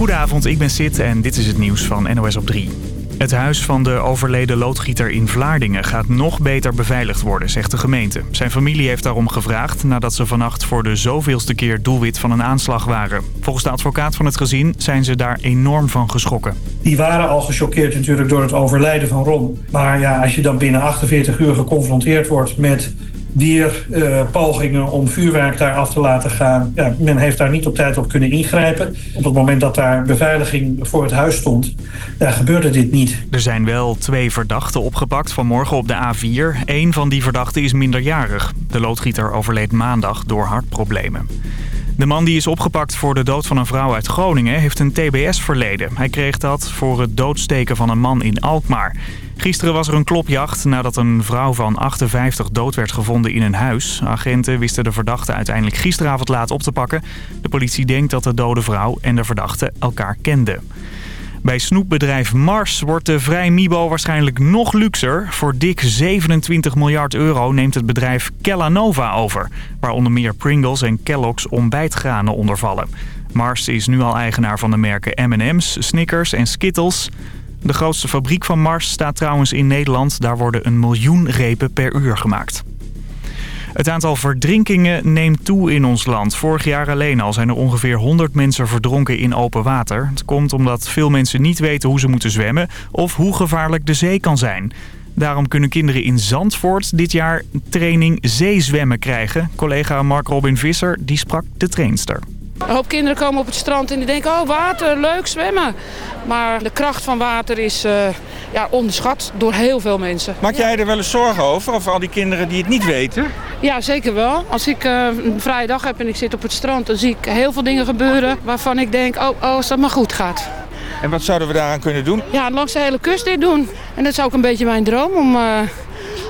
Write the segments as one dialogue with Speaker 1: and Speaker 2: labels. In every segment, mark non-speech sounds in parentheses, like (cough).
Speaker 1: Goedenavond, ik ben Sid en dit is het nieuws van NOS op 3. Het huis van de overleden loodgieter in Vlaardingen gaat nog beter beveiligd worden, zegt de gemeente. Zijn familie heeft daarom gevraagd nadat ze vannacht voor de zoveelste keer doelwit van een aanslag waren. Volgens de advocaat van het gezin zijn ze daar enorm van geschrokken.
Speaker 2: Die waren al gechoqueerd natuurlijk door het overlijden van Ron. Maar ja, als je dan binnen 48 uur geconfronteerd wordt met weer pogingen om vuurwerk daar af te laten gaan. Men heeft daar niet op tijd op kunnen ingrijpen. Op het moment dat daar beveiliging voor het huis stond, ja, gebeurde dit niet.
Speaker 1: Er zijn wel twee verdachten opgepakt vanmorgen op de A4. Eén van die verdachten is minderjarig. De loodgieter overleed maandag door hartproblemen. De man die is opgepakt voor de dood van een vrouw uit Groningen heeft een TBS-verleden. Hij kreeg dat voor het doodsteken van een man in Alkmaar. Gisteren was er een klopjacht nadat een vrouw van 58 dood werd gevonden in een huis. Agenten wisten de verdachte uiteindelijk gisteravond laat op te pakken. De politie denkt dat de dode vrouw en de verdachte elkaar kenden. Bij snoepbedrijf Mars wordt de Vrij Mibo waarschijnlijk nog luxer. Voor dik 27 miljard euro neemt het bedrijf Kellanova over. Waar onder meer Pringles en Kellogg's ontbijtgranen onder vallen. Mars is nu al eigenaar van de merken M&M's, Snickers en Skittles... De grootste fabriek van Mars staat trouwens in Nederland. Daar worden een miljoen repen per uur gemaakt. Het aantal verdrinkingen neemt toe in ons land. Vorig jaar alleen al zijn er ongeveer 100 mensen verdronken in open water. Het komt omdat veel mensen niet weten hoe ze moeten zwemmen of hoe gevaarlijk de zee kan zijn. Daarom kunnen kinderen in Zandvoort dit jaar training zeezwemmen krijgen. Collega Mark Robin Visser die sprak de trainster.
Speaker 3: Een hoop kinderen komen op het strand en die denken, oh water, leuk zwemmen. Maar de kracht van water is uh, ja, onderschat door heel veel mensen.
Speaker 4: Maak jij er wel eens zorgen over, over al die kinderen die het niet weten?
Speaker 3: Ja, zeker wel. Als ik uh, een vrije dag heb en ik zit op het strand... dan zie ik heel veel dingen gebeuren waarvan ik denk, oh, oh als dat maar goed gaat.
Speaker 4: En wat zouden we daaraan kunnen doen?
Speaker 3: Ja, langs de hele kust dit doen. En dat is ook een beetje mijn droom om... Uh,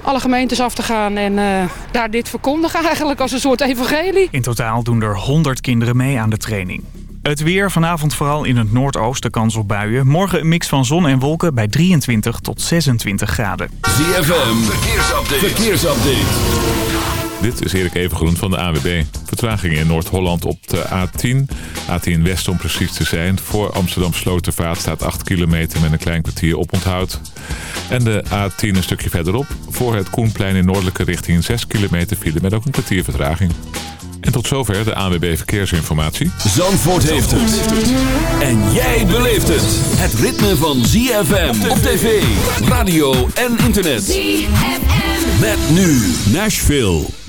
Speaker 3: alle gemeentes af te gaan en uh, daar dit verkondigen (laughs) eigenlijk als een soort evangelie.
Speaker 1: In totaal doen er 100 kinderen mee aan de training. Het weer vanavond vooral in het noordoosten kans op buien. Morgen een mix van zon en wolken bij 23 tot 26 graden.
Speaker 5: ZFM, verkeersupdate. verkeersupdate.
Speaker 6: Dit is Erik Evengroen van de AWB. Vertraging in Noord-Holland op de A10. A10 West om precies te zijn. Voor Amsterdam Slotervaart staat 8 kilometer met een klein kwartier op onthoud. En de A10 een stukje verderop. Voor het Koenplein in noordelijke richting 6 kilometer file met ook een kwartier vertraging. En tot zover de ANWB Verkeersinformatie.
Speaker 5: Zandvoort heeft het. En jij beleeft het. Het ritme van ZFM op tv, radio en internet. ZFM. Met nu Nashville.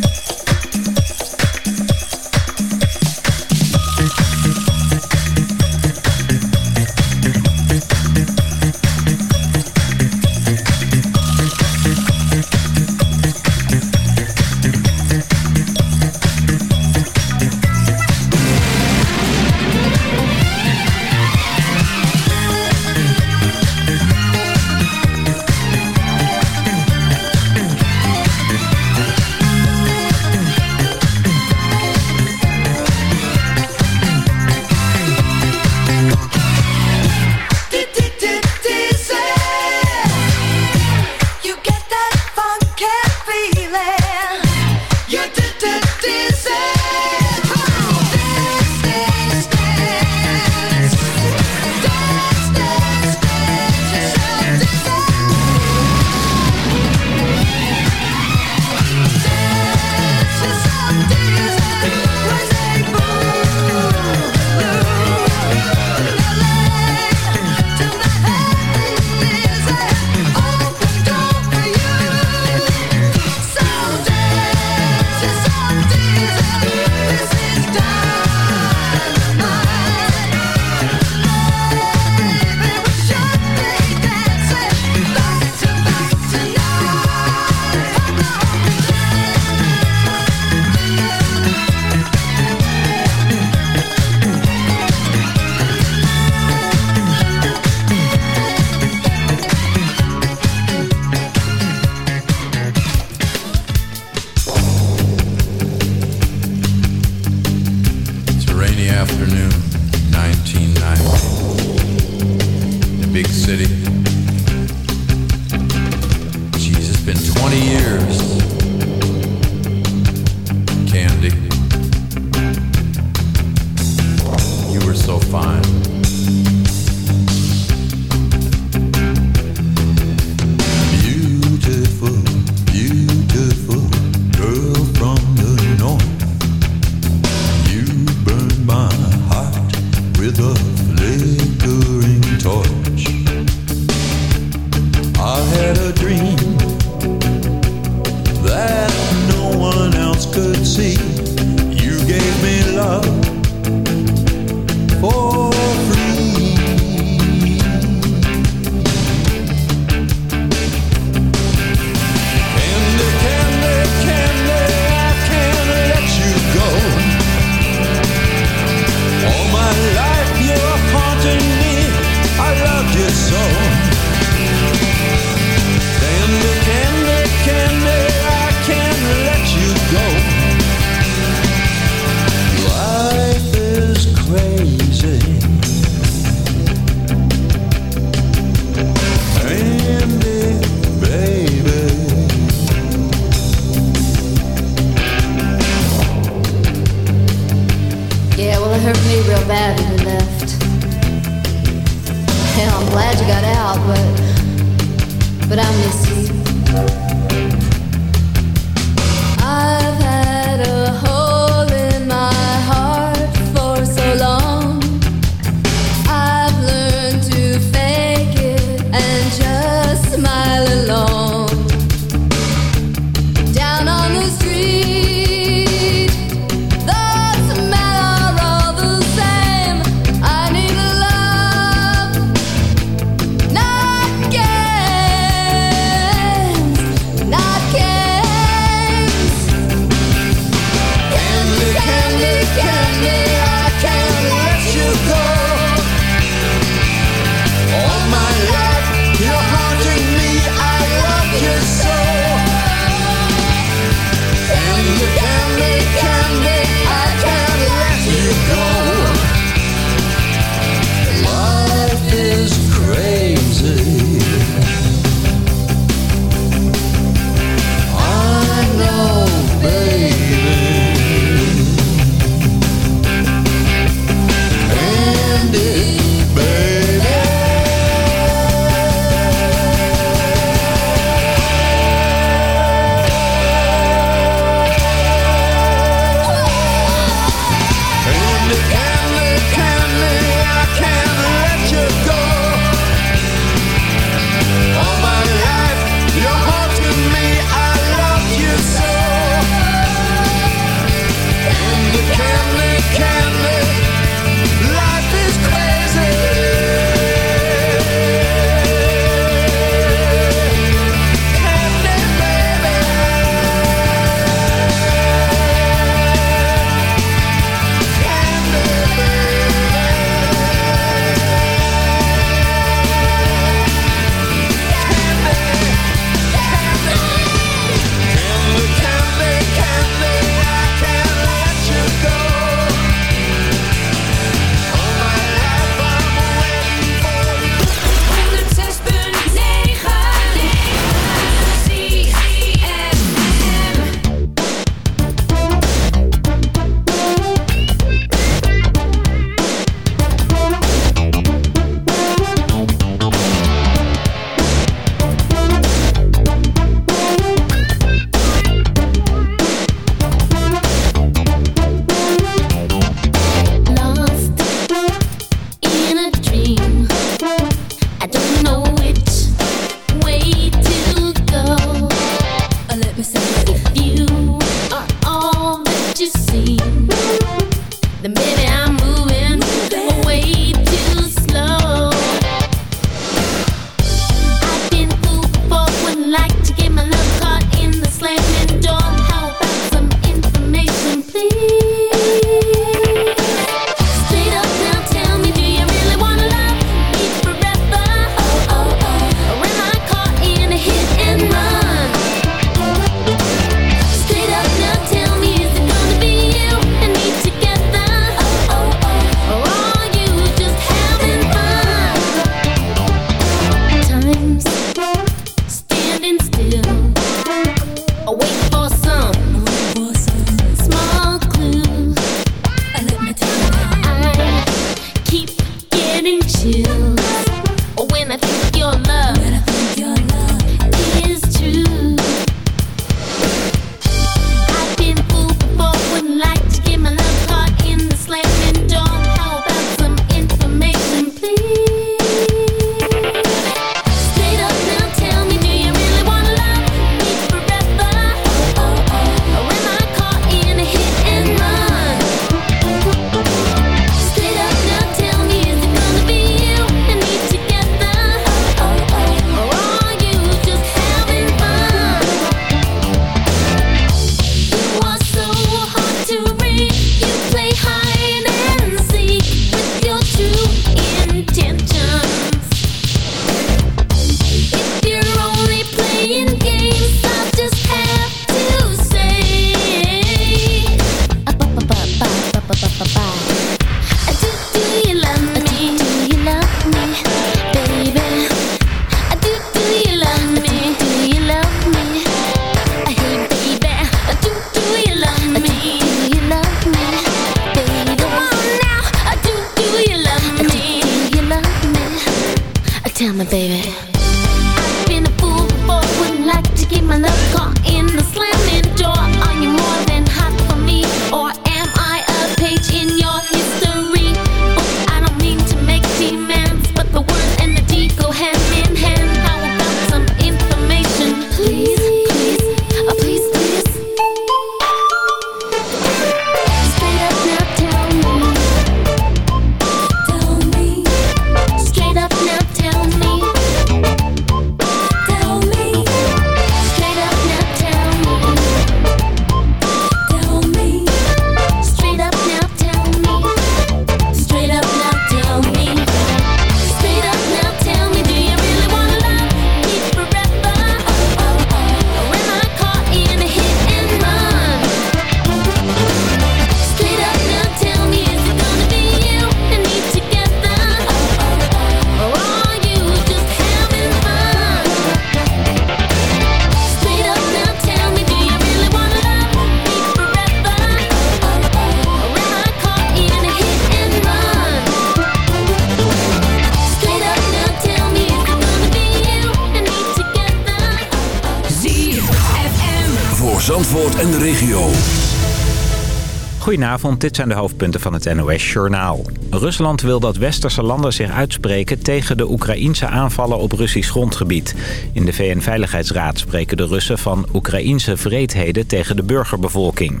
Speaker 7: Goedenavond, dit zijn de hoofdpunten van het NOS-journaal. Rusland wil dat westerse landen zich uitspreken tegen de Oekraïense aanvallen op Russisch grondgebied. In de VN-veiligheidsraad spreken de Russen van Oekraïense vreedheden tegen de burgerbevolking.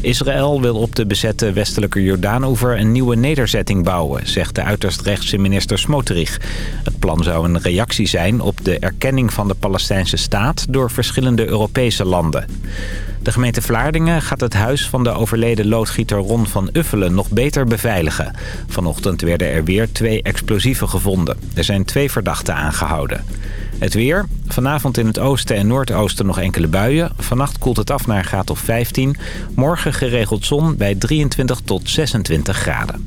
Speaker 7: Israël wil op de bezette westelijke Jordaanoever een nieuwe nederzetting bouwen, zegt de uiterst rechtse minister Smotrich. Het plan zou een reactie zijn op de erkenning van de Palestijnse staat door verschillende Europese landen. De gemeente Vlaardingen gaat het huis van de overleden loodgieter Ron van Uffelen nog beter beveiligen. Vanochtend werden er weer twee explosieven gevonden. Er zijn twee verdachten aangehouden. Het weer. Vanavond in het oosten en noordoosten nog enkele buien. Vannacht koelt het af naar een graad of 15. Morgen geregeld zon bij 23 tot 26 graden.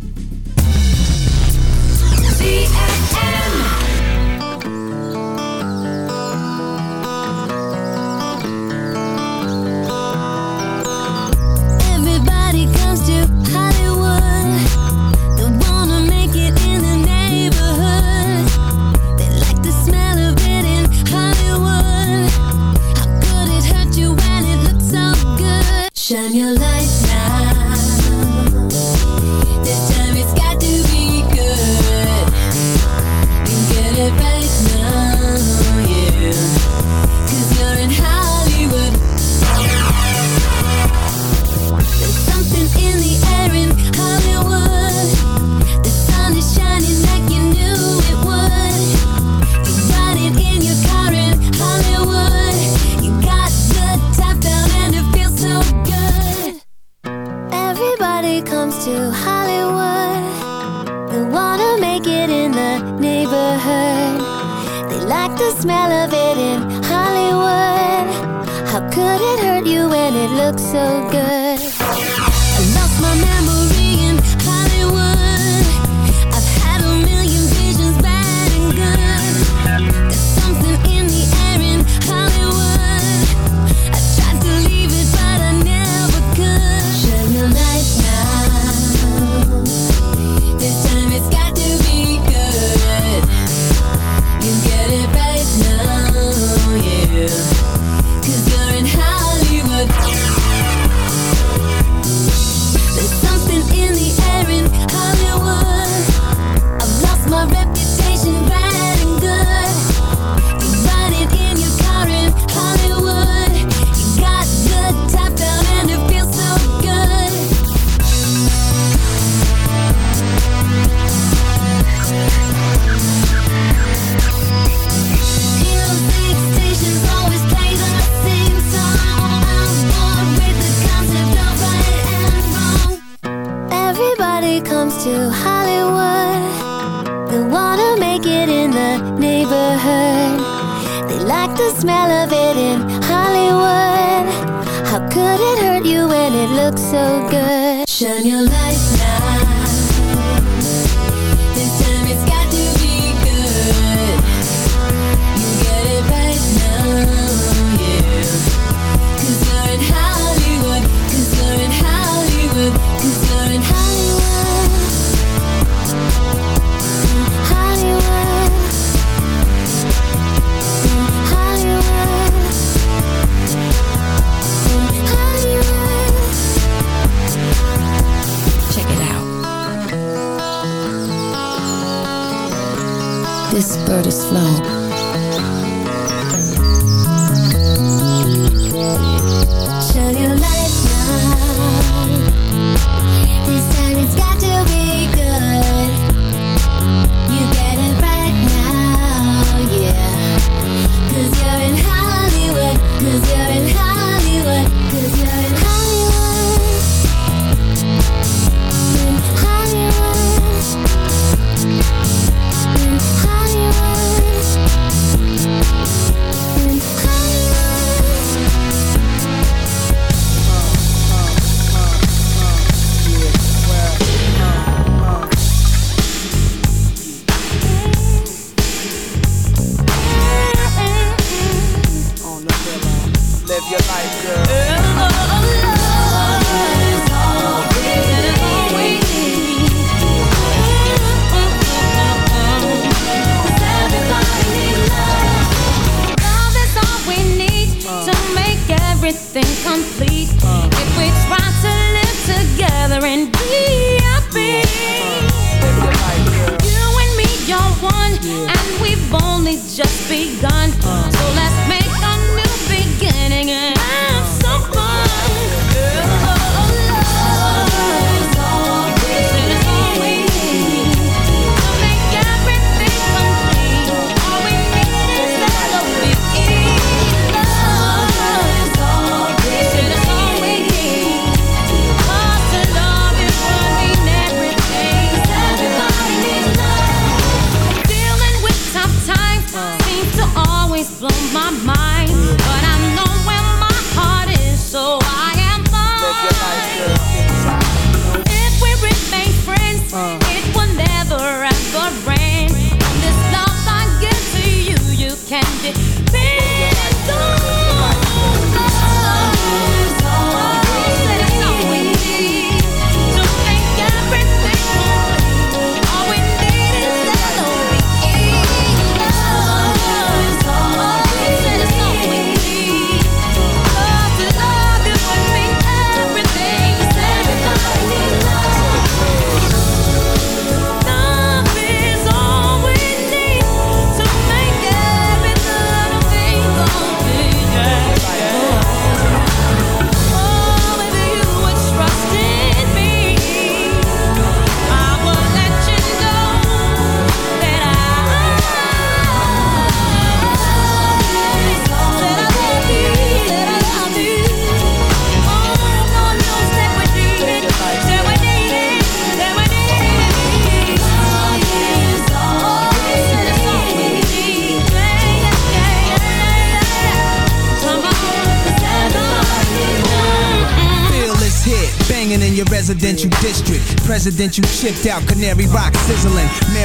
Speaker 8: Presidential chipped out, Canary Rock sizzling.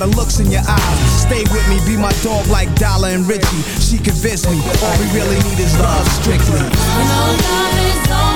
Speaker 8: the looks in your eyes? Stay with me, be my dog like Dollar and Richie. She convinced me, all we really need is love strictly.
Speaker 7: Know love is all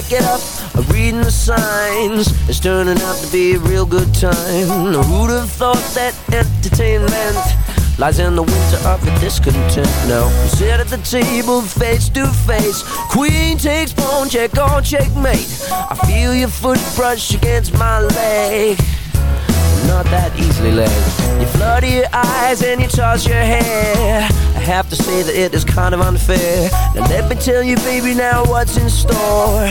Speaker 9: Back it up, I'm reading the signs. It's turning out to be a real good time. Who'd have thought that entertainment lies in the winter of your discontent. Now we sit at the table face to face. Queen takes pawn, check on checkmate. I feel your foot brush against my leg. Not that easily led. You flutter your eyes and you toss your hair. I have to say that it is kind of unfair. Now let me tell you, baby, now what's in store.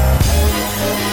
Speaker 10: Thank you.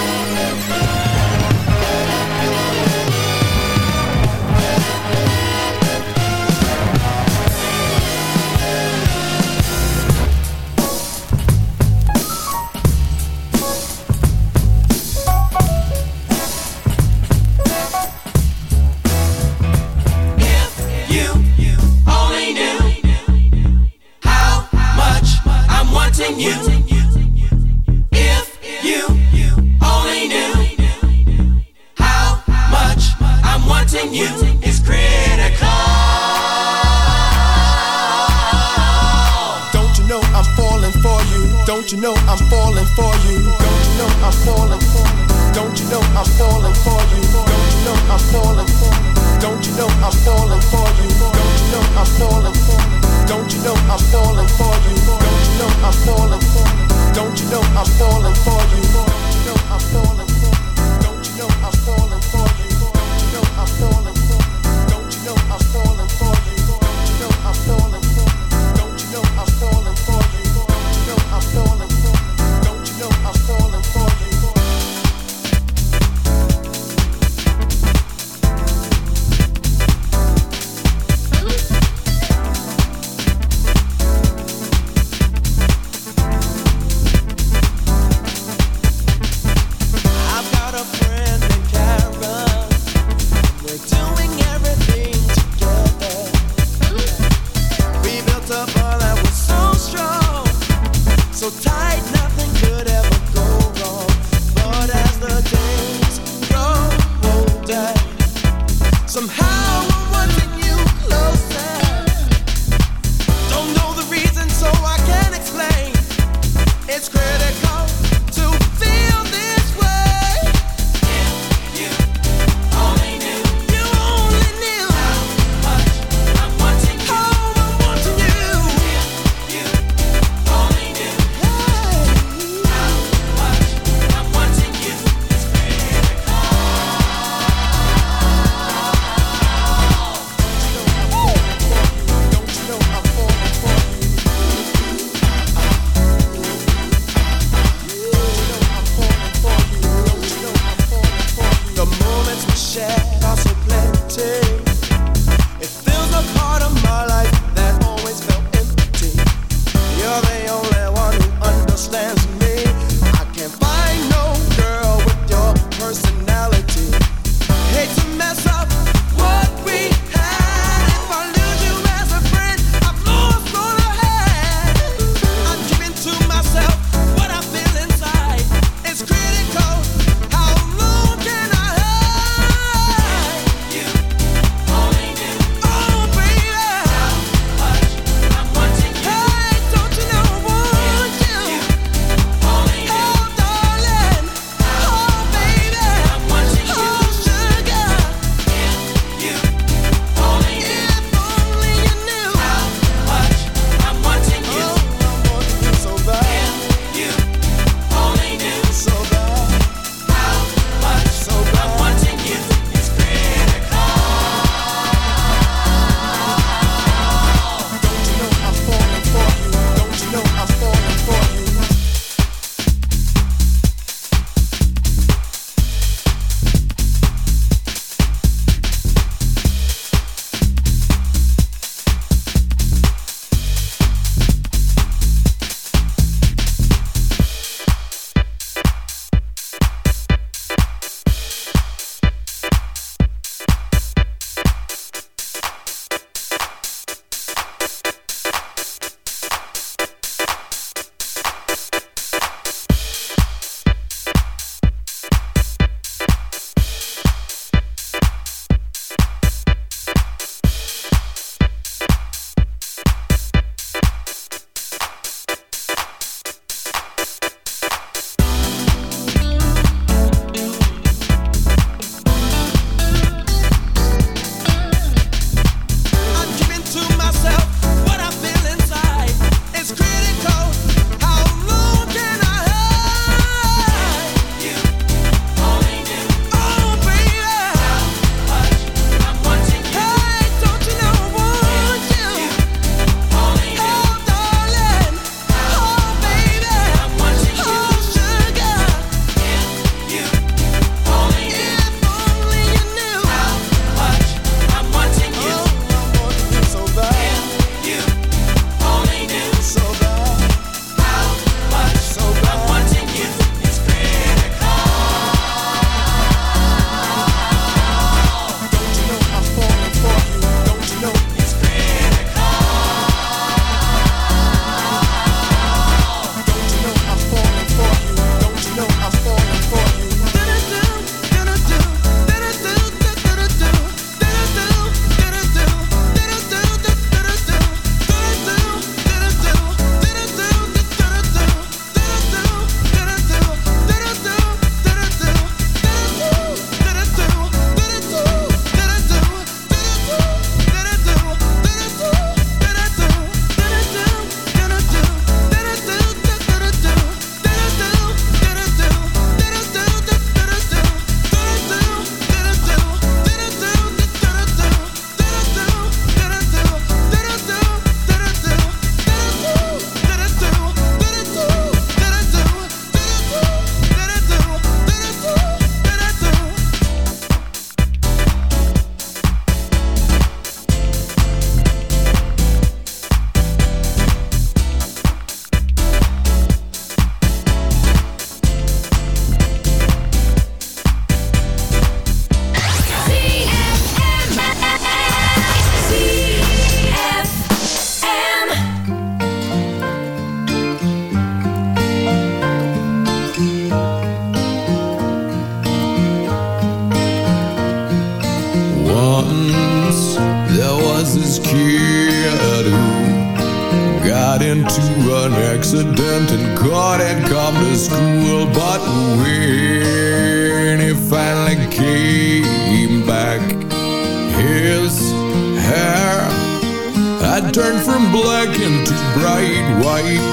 Speaker 11: Black and into bright white.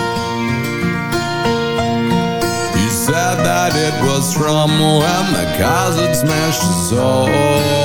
Speaker 11: He said that it was from when the cars smashed his soul